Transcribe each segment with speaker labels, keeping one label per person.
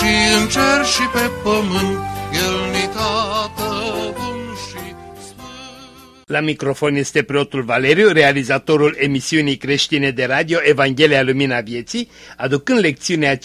Speaker 1: și în cer și pe pământ, El ni tată bun și sfânt.
Speaker 2: La microfon este preotul Valeriu, realizatorul emisiunii creștine de radio Evanghelia Lumina Vieții, aducând lecțiunea C084.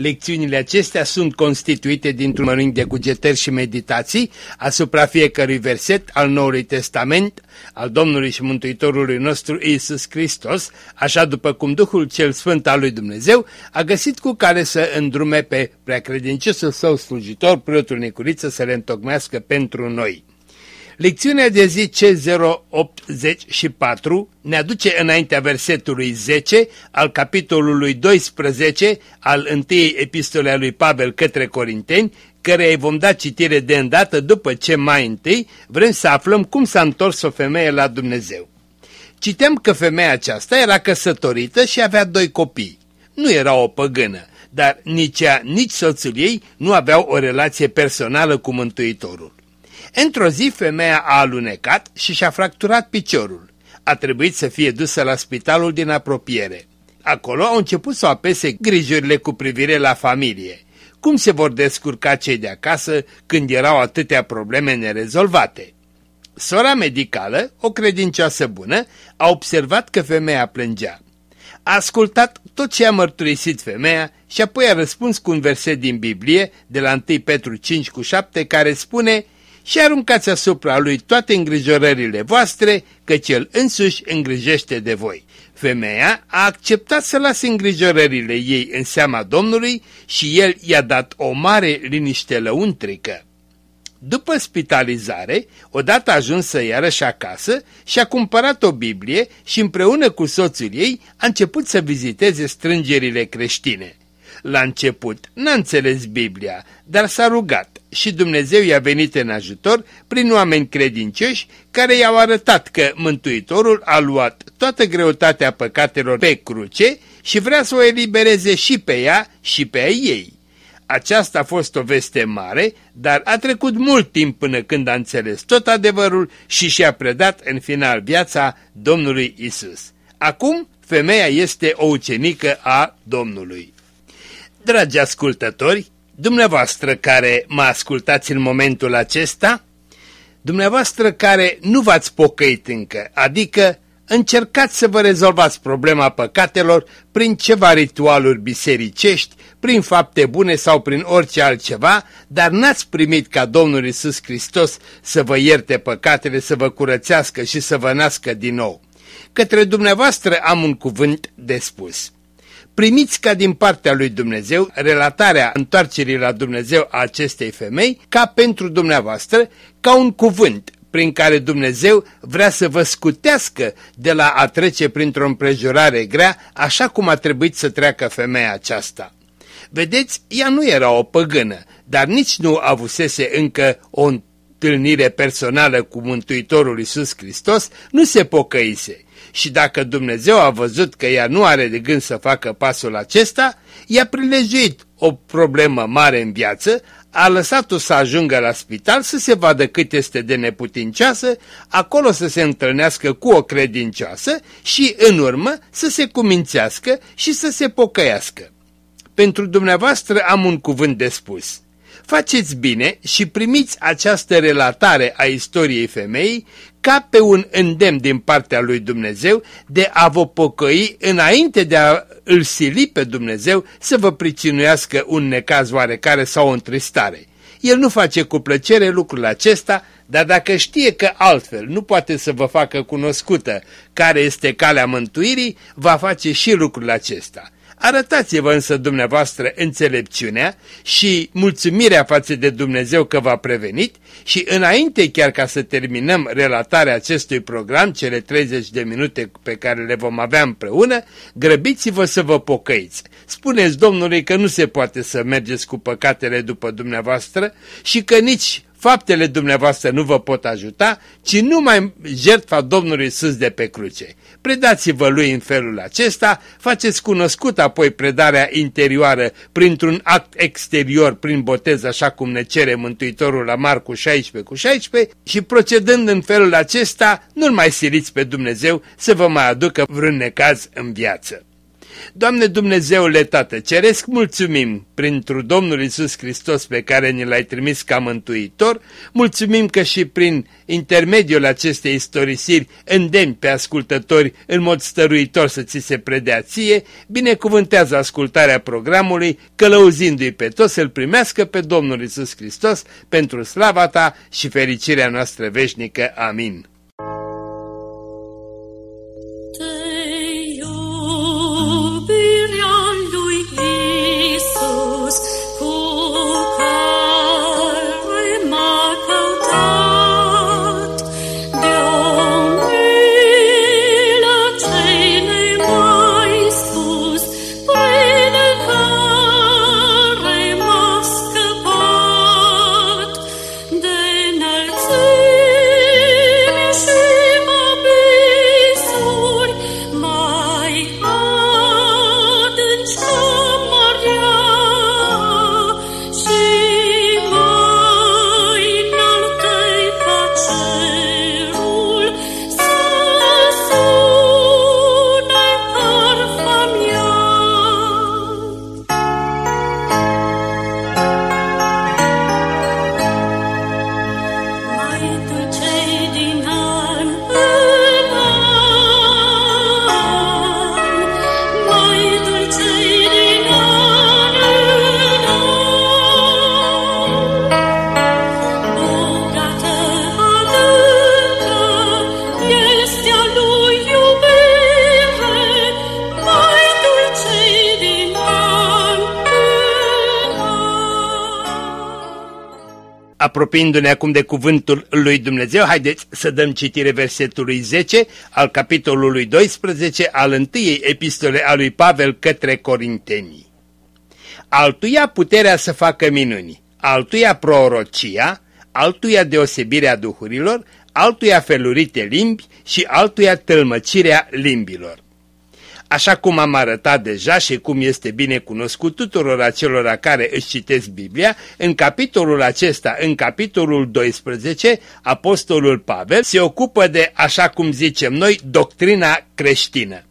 Speaker 2: Lecțiunile acestea sunt constituite dintr-un mănânc de cugetări și meditații asupra fiecărui verset al Noului Testament al Domnului și Mântuitorului nostru Iisus Hristos, așa după cum Duhul cel Sfânt al lui Dumnezeu a găsit cu care să îndrume pe preacredinciosul său slujitor, preotul Nicuriță, să le întocmească pentru noi. Lecțiunea de zi C084 ne aduce înaintea versetului 10 al capitolului 12 al întâiei epistole a lui Pavel către Corinteni, care îi vom da citire de îndată după ce mai întâi vrem să aflăm cum s-a întors o femeie la Dumnezeu. Citeam că femeia aceasta era căsătorită și avea doi copii. Nu era o păgână, dar nici ea, nici soțul ei nu aveau o relație personală cu Mântuitorul. Într-o zi femeia a alunecat și și-a fracturat piciorul. A trebuit să fie dusă la spitalul din apropiere. Acolo au început să o apese grijurile cu privire la familie. Cum se vor descurca cei de acasă când erau atâtea probleme nerezolvate? Sora medicală, o credincioasă bună, a observat că femeia plângea. A ascultat tot ce a mărturisit femeia și apoi a răspuns cu un verset din Biblie, de la 1 Petru 5 cu 7, care spune și aruncați asupra lui toate îngrijorările voastre, căci el însuși îngrijește de voi. Femeia a acceptat să lase îngrijorările ei în seama Domnului și el i-a dat o mare liniște lăuntrică. După spitalizare, odată ajunsă iarăși acasă și-a cumpărat o Biblie și împreună cu soțul ei a început să viziteze strângerile creștine. La început n-a înțeles Biblia, dar s-a rugat și Dumnezeu i-a venit în ajutor prin oameni credincioși care i-au arătat că Mântuitorul a luat toată greutatea păcatelor pe cruce și vrea să o elibereze și pe ea și pe ei. Aceasta a fost o veste mare, dar a trecut mult timp până când a înțeles tot adevărul și și-a predat în final viața Domnului Isus. Acum, femeia este o ucenică a Domnului. Dragi ascultători, dumneavoastră care mă ascultați în momentul acesta, dumneavoastră care nu v-ați pocăit încă, adică încercați să vă rezolvați problema păcatelor prin ceva ritualuri bisericești, prin fapte bune sau prin orice altceva, dar n-ați primit ca Domnul Isus Hristos să vă ierte păcatele, să vă curățească și să vă nască din nou. Către dumneavoastră am un cuvânt de spus primiți ca din partea lui Dumnezeu relatarea întoarcerii la Dumnezeu a acestei femei ca pentru dumneavoastră, ca un cuvânt prin care Dumnezeu vrea să vă scutească de la a trece printr-o împrejurare grea, așa cum a trebuit să treacă femeia aceasta. Vedeți, ea nu era o păgână, dar nici nu avusese încă o întâlnire personală cu Mântuitorul Iisus Hristos, nu se pocăise și dacă Dumnezeu a văzut că ea nu are de gând să facă pasul acesta, i-a prilejuit o problemă mare în viață, a lăsat-o să ajungă la spital să se vadă cât este de neputincioasă, acolo să se întâlnească cu o credincioasă și, în urmă, să se cumințească și să se pocăiască. Pentru dumneavoastră am un cuvânt de spus. Faceți bine și primiți această relatare a istoriei femeii ca pe un îndemn din partea lui Dumnezeu de a vă pocăi înainte de a îl sili pe Dumnezeu să vă pricinuiască un necaz oarecare sau o întristare. El nu face cu plăcere lucrul acesta, dar dacă știe că altfel nu poate să vă facă cunoscută care este calea mântuirii, va face și lucrul acesta. Arătați-vă însă dumneavoastră înțelepciunea și mulțumirea față de Dumnezeu că v-a prevenit și înainte chiar ca să terminăm relatarea acestui program, cele 30 de minute pe care le vom avea împreună, grăbiți-vă să vă pocăiți. Spuneți Domnului că nu se poate să mergeți cu păcatele după dumneavoastră și că nici faptele dumneavoastră nu vă pot ajuta, ci numai jertfa Domnului Iisus de pe cruce. Predați-vă lui în felul acesta, faceți cunoscut apoi predarea interioară printr-un act exterior, prin botez, așa cum ne cere Mântuitorul la Marcu 16 cu 16 și procedând în felul acesta, nu-L mai siliți pe Dumnezeu să vă mai aducă vreun necaz în viață. Doamne Dumnezeule Tată, ceresc mulțumim printr Domnul Isus Hristos pe care ne l-ai trimis ca mântuitor, mulțumim că și prin intermediul acestei istorisiri îndemni pe ascultători în mod stăruitor să ți se predea ție, binecuvântează ascultarea programului, călăuzindu-i pe toți să-L primească pe Domnul Isus Hristos pentru slava ta și fericirea noastră veșnică. Amin. Apropiindu-ne acum de cuvântul lui Dumnezeu, haideți să dăm citire versetului 10 al capitolului 12 al întâiei epistole a lui Pavel către Corinteni. Altuia puterea să facă minuni, altuia prorocia, altuia deosebirea duhurilor, altuia felurite limbi și altuia tălmăcirea limbilor. Așa cum am arătat deja și cum este bine cunoscut tuturor acelora care își citesc Biblia, în capitolul acesta, în capitolul 12, Apostolul Pavel se ocupă de, așa cum zicem noi, doctrina creștină.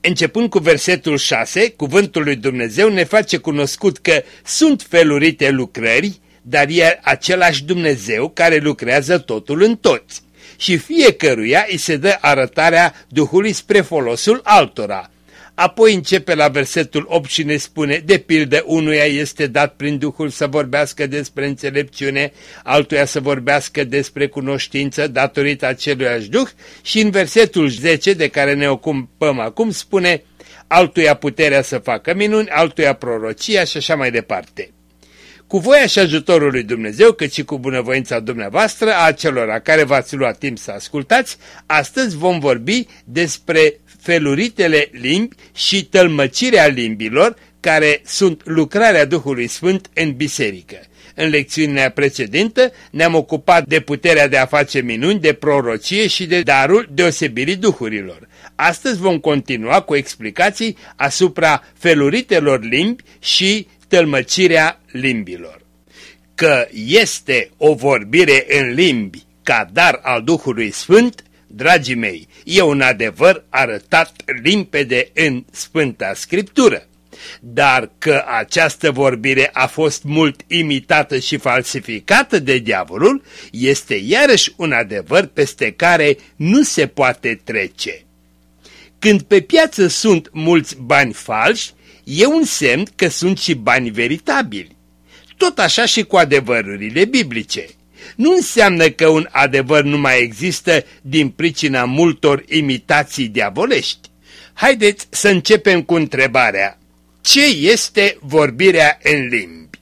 Speaker 2: Începând cu versetul 6, cuvântul lui Dumnezeu ne face cunoscut că sunt felurite lucrări, dar e același Dumnezeu care lucrează totul în toți. Și fiecăruia îi se dă arătarea Duhului spre folosul altora Apoi începe la versetul 8 și ne spune, de pildă unuia este dat prin Duhul să vorbească despre înțelepciune, altuia să vorbească despre cunoștință datorită aceluiași Duh și în versetul 10 de care ne ocupăm acum spune, altuia puterea să facă minuni, altuia prorocia și așa mai departe. Cu voia și ajutorul lui Dumnezeu, cât și cu bunăvoința dumneavoastră, a celor care v-ați luat timp să ascultați, astăzi vom vorbi despre feluritele limbi și tălmăcirea limbilor, care sunt lucrarea Duhului Sfânt în biserică. În lecțiunea precedentă ne-am ocupat de puterea de a face minuni, de prorocie și de darul deosebirii duhurilor. Astăzi vom continua cu explicații asupra feluritelor limbi și tălmăcirea limbilor. Că este o vorbire în limbi ca dar al Duhului Sfânt, dragii mei, e un adevăr arătat limpede în Sfânta Scriptură. Dar că această vorbire a fost mult imitată și falsificată de diavolul, este iarăși un adevăr peste care nu se poate trece. Când pe piață sunt mulți bani falși, e un semn că sunt și bani veritabili. Tot așa și cu adevărurile biblice nu înseamnă că un adevăr nu mai există din pricina multor imitații diavolești. Haideți să începem cu întrebarea. Ce este vorbirea în limbi?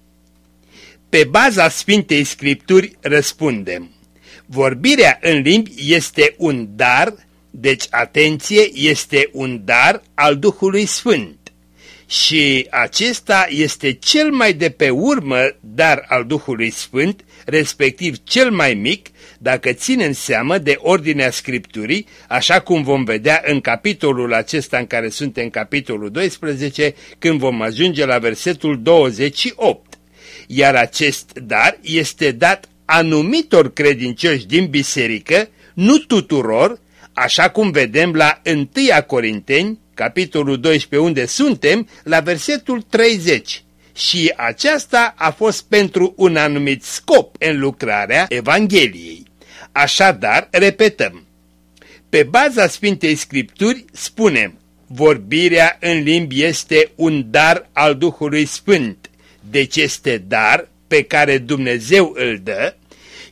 Speaker 2: Pe baza Sfintei Scripturi răspundem. Vorbirea în limbi este un dar, deci atenție, este un dar al Duhului Sfânt. Și acesta este cel mai de pe urmă dar al Duhului Sfânt, respectiv cel mai mic, dacă ținem seamă de ordinea Scripturii, așa cum vom vedea în capitolul acesta în care suntem capitolul 12, când vom ajunge la versetul 28. Iar acest dar este dat anumitor credincioși din biserică, nu tuturor, așa cum vedem la 1 Corinteni, capitolul 12, unde suntem, la versetul 30 și aceasta a fost pentru un anumit scop în lucrarea Evangheliei. Așadar, repetăm, pe baza Sfintei Scripturi spunem, vorbirea în limbi este un dar al Duhului Sfânt, deci este dar pe care Dumnezeu îl dă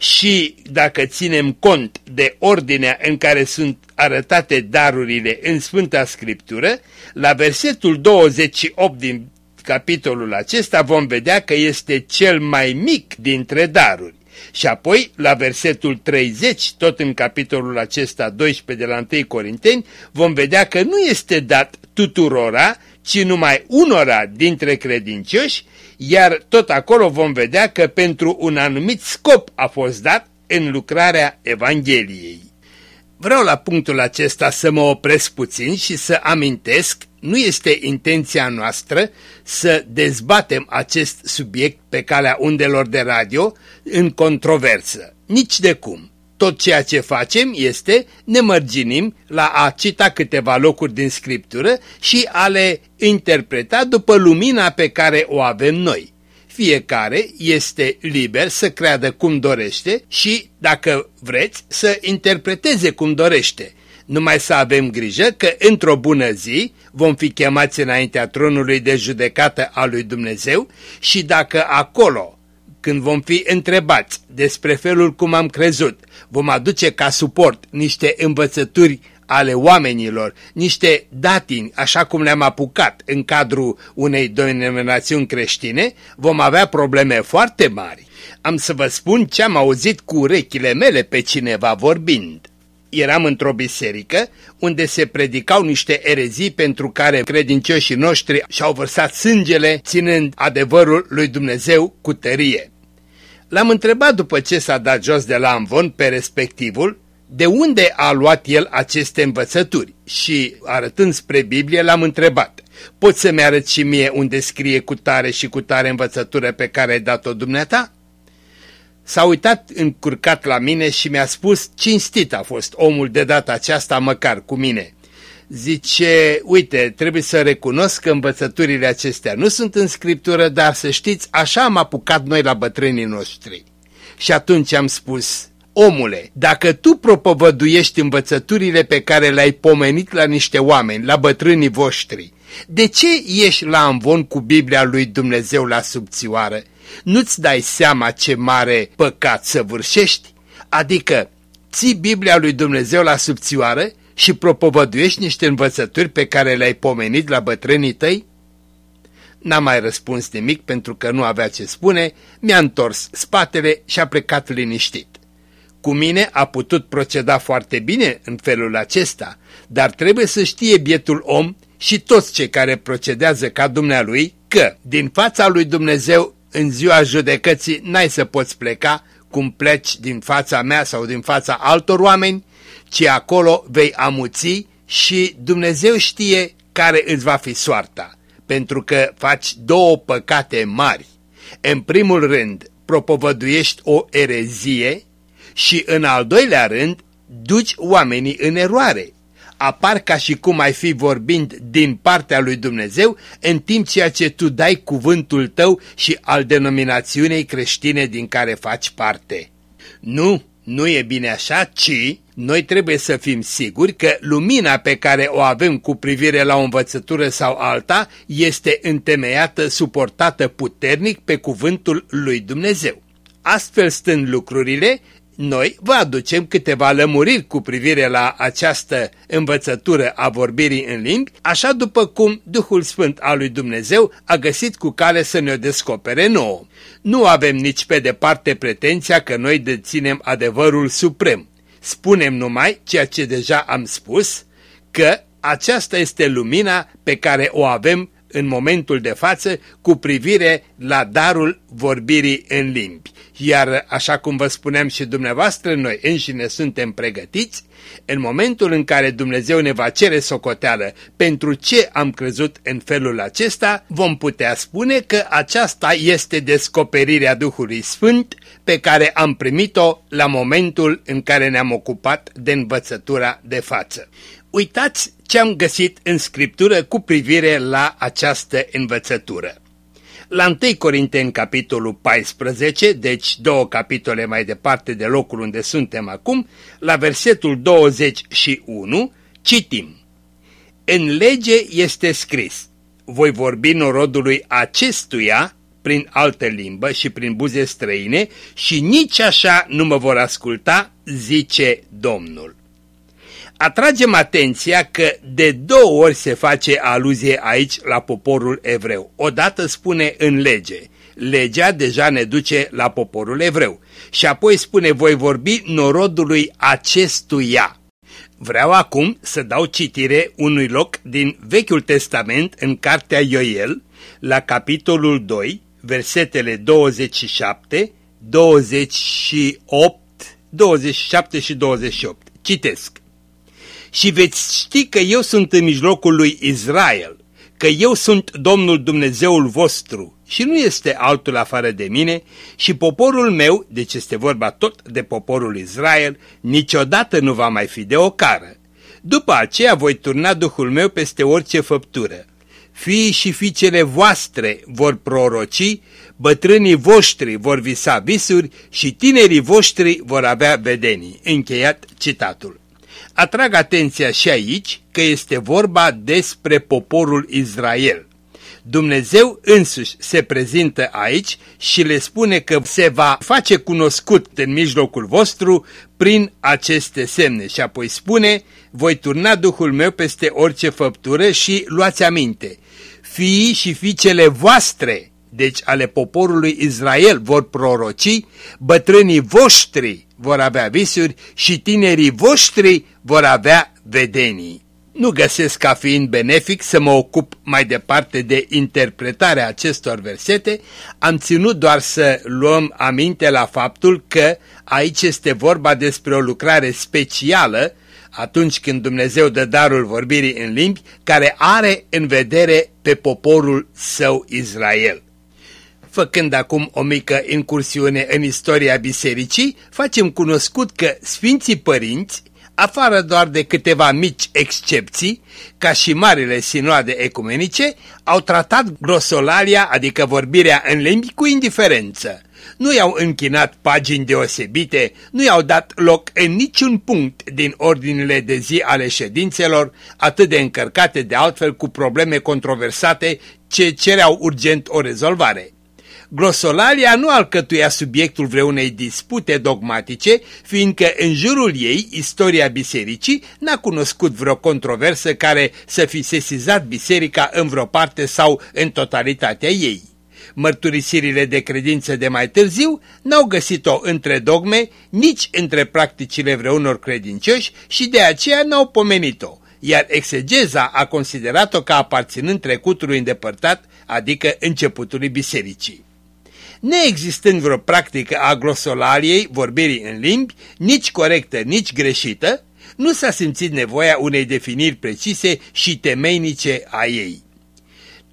Speaker 2: și dacă ținem cont de ordinea în care sunt arătate darurile în Sfânta Scriptură, la versetul 28 din capitolul acesta vom vedea că este cel mai mic dintre daruri. Și apoi, la versetul 30, tot în capitolul acesta 12 de la 1 Corinteni, vom vedea că nu este dat tuturora, ci numai unora dintre credincioși, iar tot acolo vom vedea că pentru un anumit scop a fost dat în lucrarea Evangheliei. Vreau la punctul acesta să mă opresc puțin și să amintesc nu este intenția noastră să dezbatem acest subiect pe calea undelor de radio în controversă. Nici de cum. Tot ceea ce facem este ne mărginim la a cita câteva locuri din Scriptură și a le interpreta după lumina pe care o avem noi. Fiecare este liber să creadă cum dorește și, dacă vreți, să interpreteze cum dorește numai să avem grijă că într-o bună zi vom fi chemați înaintea tronului de judecată a lui Dumnezeu și dacă acolo, când vom fi întrebați despre felul cum am crezut, vom aduce ca suport niște învățături ale oamenilor, niște datini, așa cum le-am apucat în cadrul unei denominațiuni creștine, vom avea probleme foarte mari. Am să vă spun ce am auzit cu urechile mele pe cineva vorbind eram într-o biserică unde se predicau niște erezii pentru care credincioșii noștri și-au vărsat sângele ținând adevărul lui Dumnezeu cu tărie. L-am întrebat după ce s-a dat jos de la amvon pe respectivul de unde a luat el aceste învățături și, arătând spre Biblie, l-am întrebat, poți să-mi arăți și mie unde scrie cu tare și cu tare învățătură pe care ai dat-o dumneata? S-a uitat încurcat la mine și mi-a spus, cinstit a fost omul de data aceasta măcar cu mine. Zice, uite, trebuie să recunosc că învățăturile acestea nu sunt în scriptură, dar să știți, așa am apucat noi la bătrânii noștri. Și atunci am spus, omule, dacă tu propovăduiești învățăturile pe care le-ai pomenit la niște oameni, la bătrânii voștri, de ce ieși la amvon cu Biblia lui Dumnezeu la subțioară? nu-ți dai seama ce mare păcat să vârșești? Adică ții Biblia lui Dumnezeu la subțioară și propovăduiești niște învățături pe care le-ai pomenit la bătrânii tăi? N-a mai răspuns nimic pentru că nu avea ce spune, mi-a întors spatele și a plecat liniștit. Cu mine a putut proceda foarte bine în felul acesta, dar trebuie să știe bietul om și toți cei care procedează ca dumnealui că din fața lui Dumnezeu în ziua judecății n-ai să poți pleca cum pleci din fața mea sau din fața altor oameni, ci acolo vei amuți și Dumnezeu știe care îți va fi soarta, pentru că faci două păcate mari. În primul rând, propovăduiești o erezie și în al doilea rând, duci oamenii în eroare apar ca și cum ai fi vorbind din partea lui Dumnezeu, în timp ceea ce tu dai cuvântul tău și al denominațiunei creștine din care faci parte. Nu, nu e bine așa, ci noi trebuie să fim siguri că lumina pe care o avem cu privire la o învățătură sau alta este întemeiată, suportată puternic pe cuvântul lui Dumnezeu. Astfel stând lucrurile, noi vă aducem câteva lămuriri cu privire la această învățătură a vorbirii în limbi, așa după cum Duhul Sfânt al lui Dumnezeu a găsit cu cale să ne-o descopere nouă. Nu avem nici pe departe pretenția că noi deținem adevărul suprem. Spunem numai ceea ce deja am spus, că aceasta este lumina pe care o avem în momentul de față cu privire la darul vorbirii în limbi. Iar așa cum vă spuneam și dumneavoastră, noi înșine suntem pregătiți în momentul în care Dumnezeu ne va cere socoteală pentru ce am crezut în felul acesta, vom putea spune că aceasta este descoperirea Duhului Sfânt pe care am primit-o la momentul în care ne-am ocupat de învățătura de față. Uitați ce am găsit în Scriptură cu privire la această învățătură. La 1 Corinteni, capitolul 14, deci două capitole mai departe de locul unde suntem acum, la versetul 21, citim. În lege este scris, voi vorbi norodului acestuia prin altă limbă și prin buze străine și nici așa nu mă vor asculta, zice Domnul. Atragem atenția că de două ori se face aluzie aici la poporul evreu. Odată spune în lege. Legea deja ne duce la poporul evreu. Și apoi spune voi vorbi norodului acestuia. Vreau acum să dau citire unui loc din Vechiul Testament în Cartea Ioel, la capitolul 2, versetele 27, 28, 27 și 28. Citesc și veți ști că eu sunt în mijlocul lui Israel, că eu sunt Domnul Dumnezeul vostru și nu este altul afară de mine și poporul meu, deci este vorba tot de poporul Israel, niciodată nu va mai fi de ocară. După aceea voi turna Duhul meu peste orice făptură. Fiii și fiicele voastre vor proroci, bătrânii voștri vor visa visuri și tinerii voștri vor avea vedenii. Încheiat citatul. Atrag atenția și aici că este vorba despre poporul Israel. Dumnezeu însuși se prezintă aici și le spune că se va face cunoscut în mijlocul vostru prin aceste semne și apoi spune, voi turna Duhul meu peste orice făptură și luați aminte, fiii și fiicele voastre, deci ale poporului Israel, vor proroci, bătrânii voștri vor avea visuri și tinerii voștri vor avea vedenii. Nu găsesc ca fiind benefic să mă ocup mai departe de interpretarea acestor versete, am ținut doar să luăm aminte la faptul că aici este vorba despre o lucrare specială atunci când Dumnezeu dă darul vorbirii în limbi, care are în vedere pe poporul său Israel. Făcând acum o mică incursiune în istoria bisericii, facem cunoscut că Sfinții Părinți, afară doar de câteva mici excepții, ca și marile sinoade ecumenice, au tratat grosolalia, adică vorbirea în limbi, cu indiferență. Nu i-au închinat pagini deosebite, nu i-au dat loc în niciun punct din ordinile de zi ale ședințelor, atât de încărcate de altfel cu probleme controversate ce cereau urgent o rezolvare. Glosolalia nu alcătuia subiectul vreunei dispute dogmatice, fiindcă în jurul ei istoria bisericii n-a cunoscut vreo controversă care să fi sesizat biserica în vreo parte sau în totalitatea ei. Mărturisirile de credință de mai târziu n-au găsit-o între dogme, nici între practicile vreunor credincioși și de aceea n-au pomenit-o iar exegeza a considerat-o ca aparținând trecutului îndepărtat, adică începutului bisericii. Neexistând vreo practică a glosolaliei, vorbirii în limbi, nici corectă, nici greșită, nu s-a simțit nevoia unei definiri precise și temeinice a ei.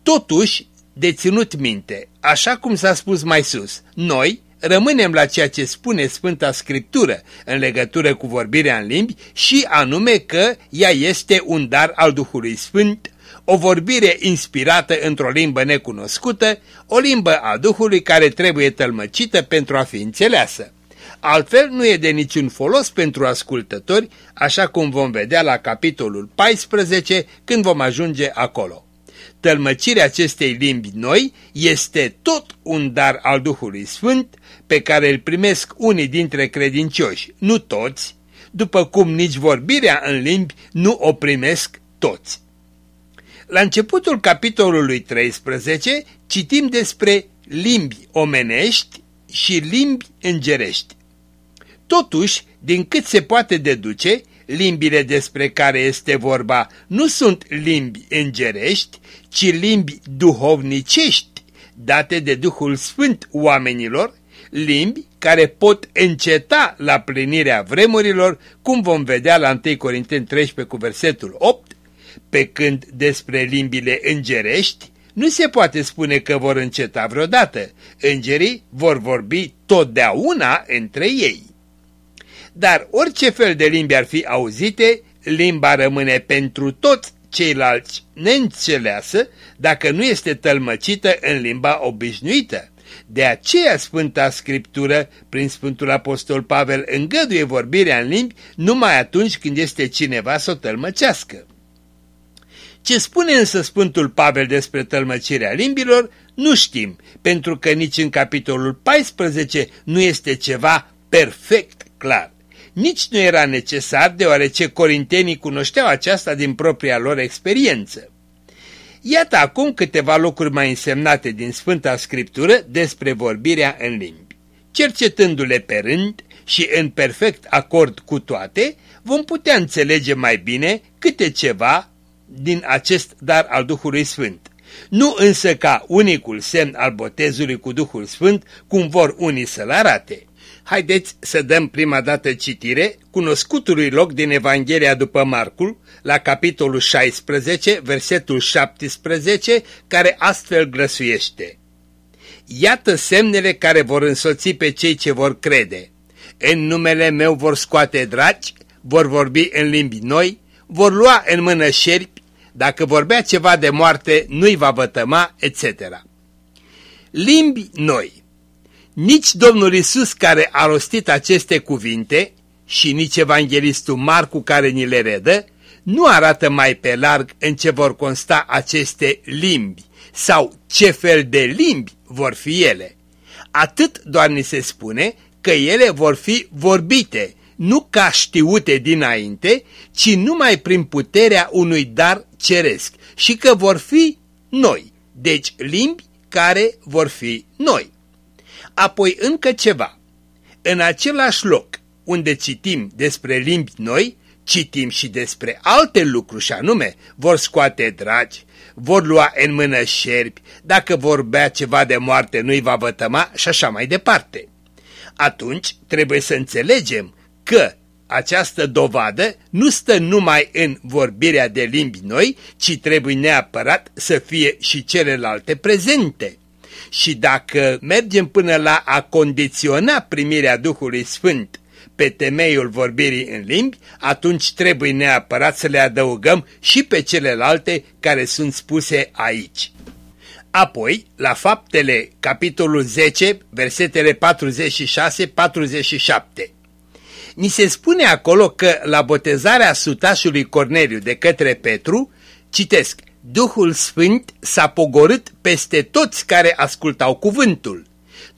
Speaker 2: Totuși, de ținut minte, așa cum s-a spus mai sus, noi rămânem la ceea ce spune Sfânta Scriptură în legătură cu vorbirea în limbi și anume că ea este un dar al Duhului Sfânt o vorbire inspirată într-o limbă necunoscută, o limbă a Duhului care trebuie tălmăcită pentru a fi înțeleasă. Altfel nu e de niciun folos pentru ascultători, așa cum vom vedea la capitolul 14 când vom ajunge acolo. tălmăcirea acestei limbi noi este tot un dar al Duhului Sfânt pe care îl primesc unii dintre credincioși, nu toți, după cum nici vorbirea în limbi nu o primesc toți. La începutul capitolului 13 citim despre limbi omenești și limbi îngerești. Totuși, din cât se poate deduce, limbile despre care este vorba nu sunt limbi îngerești, ci limbi duhovnicești, date de Duhul Sfânt oamenilor, limbi care pot înceta la plinirea vremurilor, cum vom vedea la 1 Corinteni 13 cu versetul 8, pe când despre limbile îngerești nu se poate spune că vor înceta vreodată. Îngerii vor vorbi totdeauna între ei. Dar orice fel de limbi ar fi auzite, limba rămâne pentru toți ceilalți neînțeleasă dacă nu este tălmăcită în limba obișnuită. De aceea Sfânta Scriptură, prin Sfântul Apostol Pavel, îngăduie vorbirea în limbi numai atunci când este cineva să o tălmăcească. Ce spune însă Sfântul Pavel despre tălmăcirea limbilor, nu știm, pentru că nici în capitolul 14 nu este ceva perfect clar. Nici nu era necesar, deoarece corintenii cunoșteau aceasta din propria lor experiență. Iată acum câteva lucruri mai însemnate din Sfânta Scriptură despre vorbirea în limbi. Cercetându-le pe rând și în perfect acord cu toate, vom putea înțelege mai bine câte ceva din acest dar al Duhului Sfânt. Nu însă ca unicul semn al botezului cu Duhul Sfânt, cum vor unii să-l arate. Haideți să dăm prima dată citire cunoscutului loc din Evanghelia după Marcul, la capitolul 16, versetul 17, care astfel grăsuiește. Iată semnele care vor însoți pe cei ce vor crede. În numele meu vor scoate dragi, vor vorbi în limbi noi, vor lua în mână șerpi, dacă vorbea ceva de moarte, nu-i va vătăma, etc. Limbi noi nici Domnul Isus care a rostit aceste cuvinte și nici evanghelistul Marcu care ni le redă, nu arată mai pe larg în ce vor consta aceste limbi sau ce fel de limbi vor fi ele. Atât doar ni se spune că ele vor fi vorbite, nu ca știute dinainte, ci numai prin puterea unui dar ceresc și că vor fi noi, deci limbi care vor fi noi. Apoi încă ceva. În același loc unde citim despre limbi noi, citim și despre alte lucruri și anume vor scoate dragi, vor lua în mână șerpi, dacă vor bea ceva de moarte nu-i va vătăma și așa mai departe. Atunci trebuie să înțelegem că această dovadă nu stă numai în vorbirea de limbi noi, ci trebuie neapărat să fie și celelalte prezente. Și dacă mergem până la a condiționa primirea Duhului Sfânt pe temeiul vorbirii în limbi, atunci trebuie neapărat să le adăugăm și pe celelalte care sunt spuse aici. Apoi, la faptele, capitolul 10, versetele 46-47. Ni se spune acolo că la botezarea sutașului Corneliu de către Petru, citesc, Duhul Sfânt s-a pogorât peste toți care ascultau cuvântul.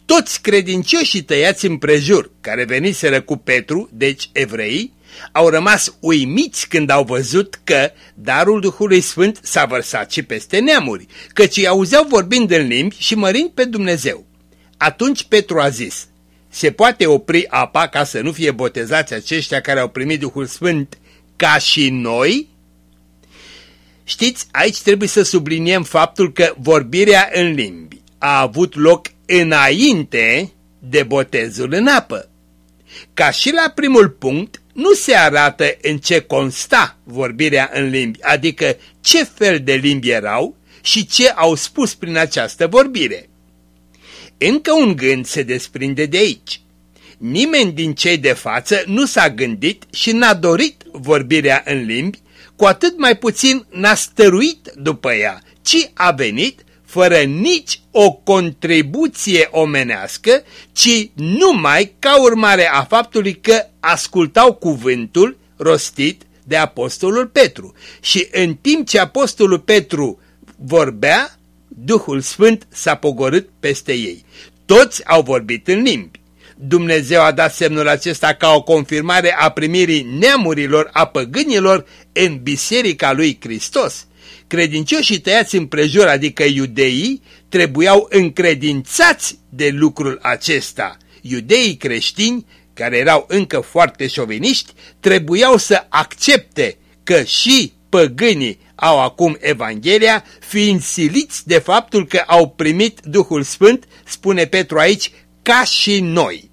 Speaker 2: Toți credincioșii tăiați împrejur, care veniseră cu Petru, deci evrei, au rămas uimiți când au văzut că darul Duhului Sfânt s-a vărsat și peste neamuri, căci îi auzeau vorbind în limbi și mărind pe Dumnezeu. Atunci Petru a zis, se poate opri apa ca să nu fie botezați aceștia care au primit Duhul Sfânt ca și noi? Știți, aici trebuie să subliniem faptul că vorbirea în limbi a avut loc înainte de botezul în apă. Ca și la primul punct, nu se arată în ce consta vorbirea în limbi, adică ce fel de limbi erau și ce au spus prin această vorbire. Încă un gând se desprinde de aici. Nimeni din cei de față nu s-a gândit și n-a dorit vorbirea în limbi cu atât mai puțin n-a stăruit după ea, ci a venit fără nici o contribuție omenească, ci numai ca urmare a faptului că ascultau cuvântul rostit de apostolul Petru. Și în timp ce apostolul Petru vorbea, Duhul Sfânt s-a pogorât peste ei. Toți au vorbit în limbi. Dumnezeu a dat semnul acesta ca o confirmare a primirii neamurilor, a păgânilor în biserica lui Hristos. Credincioșii tăiați împrejur, adică iudeii, trebuiau încredințați de lucrul acesta. Iudeii creștini, care erau încă foarte șoviniști, trebuiau să accepte că și păgânii au acum Evanghelia, fiind siliți de faptul că au primit Duhul Sfânt, spune Petru aici, ca și noi.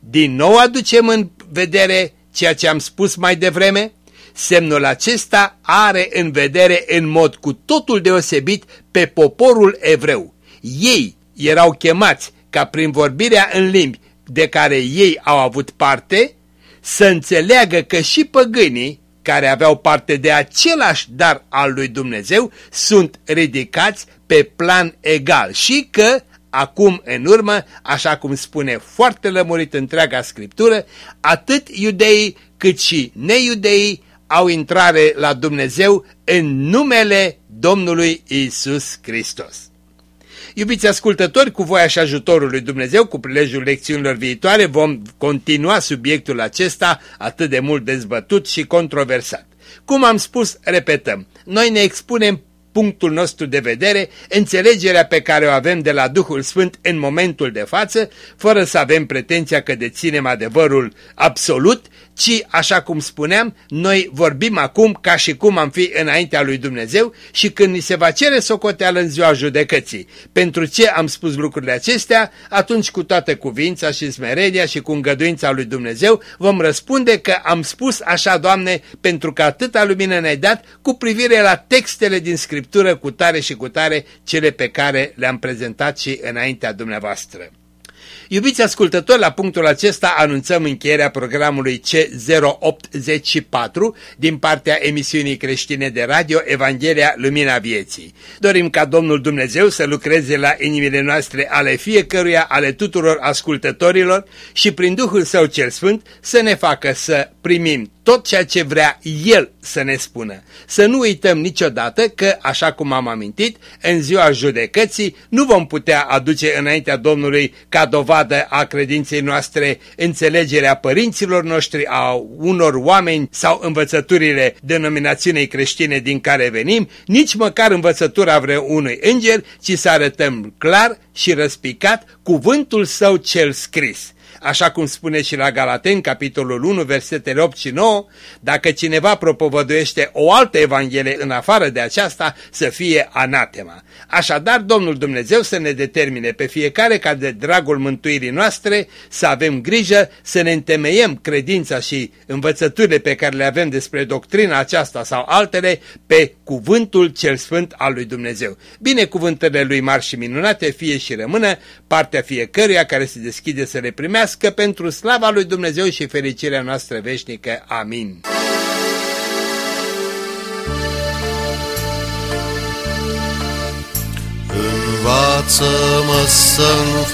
Speaker 2: Din nou aducem în vedere ceea ce am spus mai devreme, semnul acesta are în vedere în mod cu totul deosebit pe poporul evreu. Ei erau chemați ca prin vorbirea în limbi de care ei au avut parte, să înțeleagă că și păgânii care aveau parte de același dar al lui Dumnezeu sunt ridicați pe plan egal și că acum în urmă, așa cum spune foarte lămurit întreaga scriptură, atât iudeii cât și neiudeii au intrare la Dumnezeu în numele Domnului Isus Hristos. Iubiți ascultători, cu voia și ajutorul lui Dumnezeu, cu prilejul lecțiunilor viitoare, vom continua subiectul acesta atât de mult dezbătut și controversat. Cum am spus, repetăm, noi ne expunem punctul nostru de vedere, înțelegerea pe care o avem de la Duhul Sfânt în momentul de față, fără să avem pretenția că deținem adevărul absolut, ci, așa cum spuneam, noi vorbim acum ca și cum am fi înaintea lui Dumnezeu și când ni se va cere socoteală în ziua judecății. Pentru ce am spus lucrurile acestea, atunci cu toată cuvința și smerenia și cu îngăduința lui Dumnezeu vom răspunde că am spus așa, Doamne, pentru că atâta lumină ne-ai dat cu privire la textele din Scriptură cu tare și cu tare, cele pe care le-am prezentat și înaintea dumneavoastră. Iubiți ascultători, la punctul acesta anunțăm încheierea programului C084 din partea emisiunii creștine de radio Evanghelia Lumina Vieții. Dorim ca Domnul Dumnezeu să lucreze la inimile noastre ale fiecăruia, ale tuturor ascultătorilor și prin Duhul Său cel Sfânt să ne facă să primim tot ceea ce vrea El să ne spună. Să nu uităm niciodată că, așa cum am amintit, în ziua judecății nu vom putea aduce înaintea Domnului ca dovadă a credinței noastre înțelegerea părinților noștri, a unor oameni sau învățăturile denominațiunii creștine din care venim, nici măcar învățătura vreunui înger, ci să arătăm clar și răspicat cuvântul său cel scris așa cum spune și la Galaten, capitolul 1, versetele 8 și 9, dacă cineva propovăduiește o altă evanghelie în afară de aceasta, să fie anatema. Așadar, Domnul Dumnezeu să ne determine pe fiecare ca de dragul mântuirii noastre să avem grijă să ne întemeiem credința și învățăturile pe care le avem despre doctrina aceasta sau altele pe cuvântul cel sfânt al lui Dumnezeu. Binecuvântările lui mari și minunate fie și rămână partea fiecăruia care se deschide să le primească trăiască pentru slava lui Dumnezeu și fericirea noastră veșnică. Amin.
Speaker 1: Învață-mă să-mi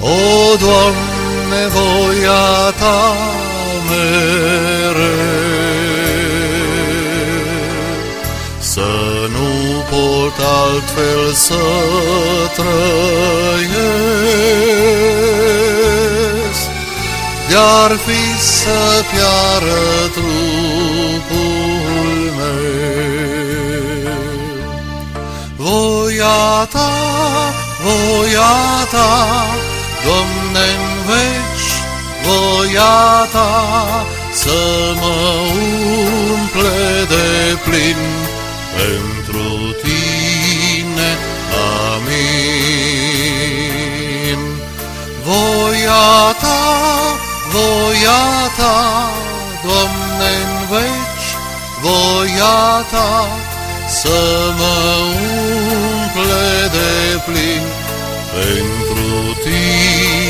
Speaker 1: O, Doamne, voia Ta mereu. Pot altfel să trăiesc. De-ar fi să piară trupul meu. Voia ta, voia ta, Doamne-n veci, voia ta, să mă umple de plin pentru Voia ta, voia ta, Doamne, în veci, voia ta, să mă umple de plin pentru tine. Amin.